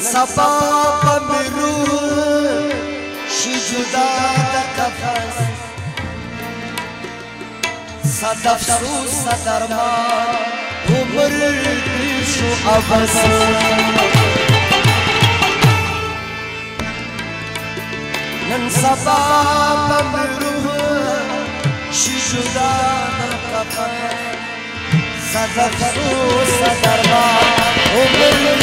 صفا پمرو شي جدا د کفس صد افسوس صد ارمان عمر دې شو ابس نن صفا پمرو شي جدا د کفس صد افسوس صد ارمان عمر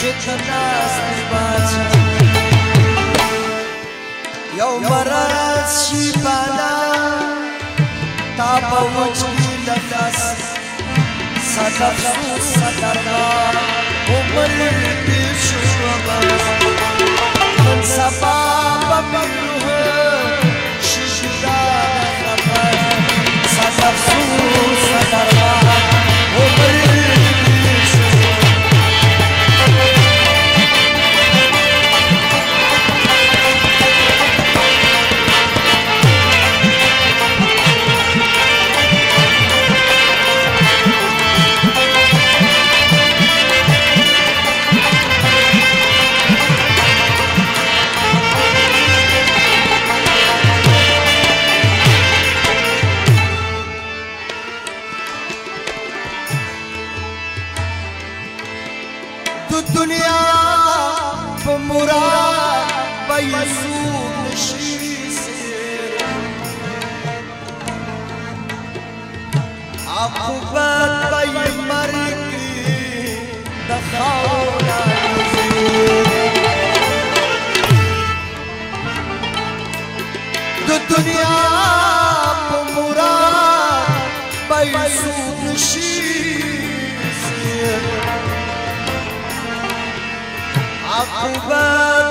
چې تاس پات یو برات شي بالا تا په وچ کې لګاس صدر صدر عمر دې شو بابا تو دنیا په مراد پیسو نشي عقوبت پای مرګ د خاورا د دنیا عقبا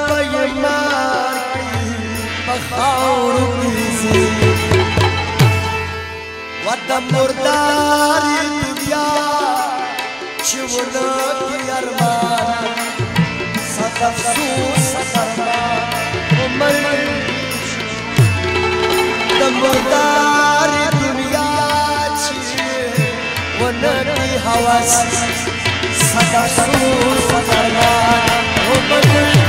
پیما پخاور کیسی ود مردار دنیا چونه کی ارمان صد افسوس سرمان عمر د مردار دنیا چې ونه کی حواس صد افسوس سرمان Thank you.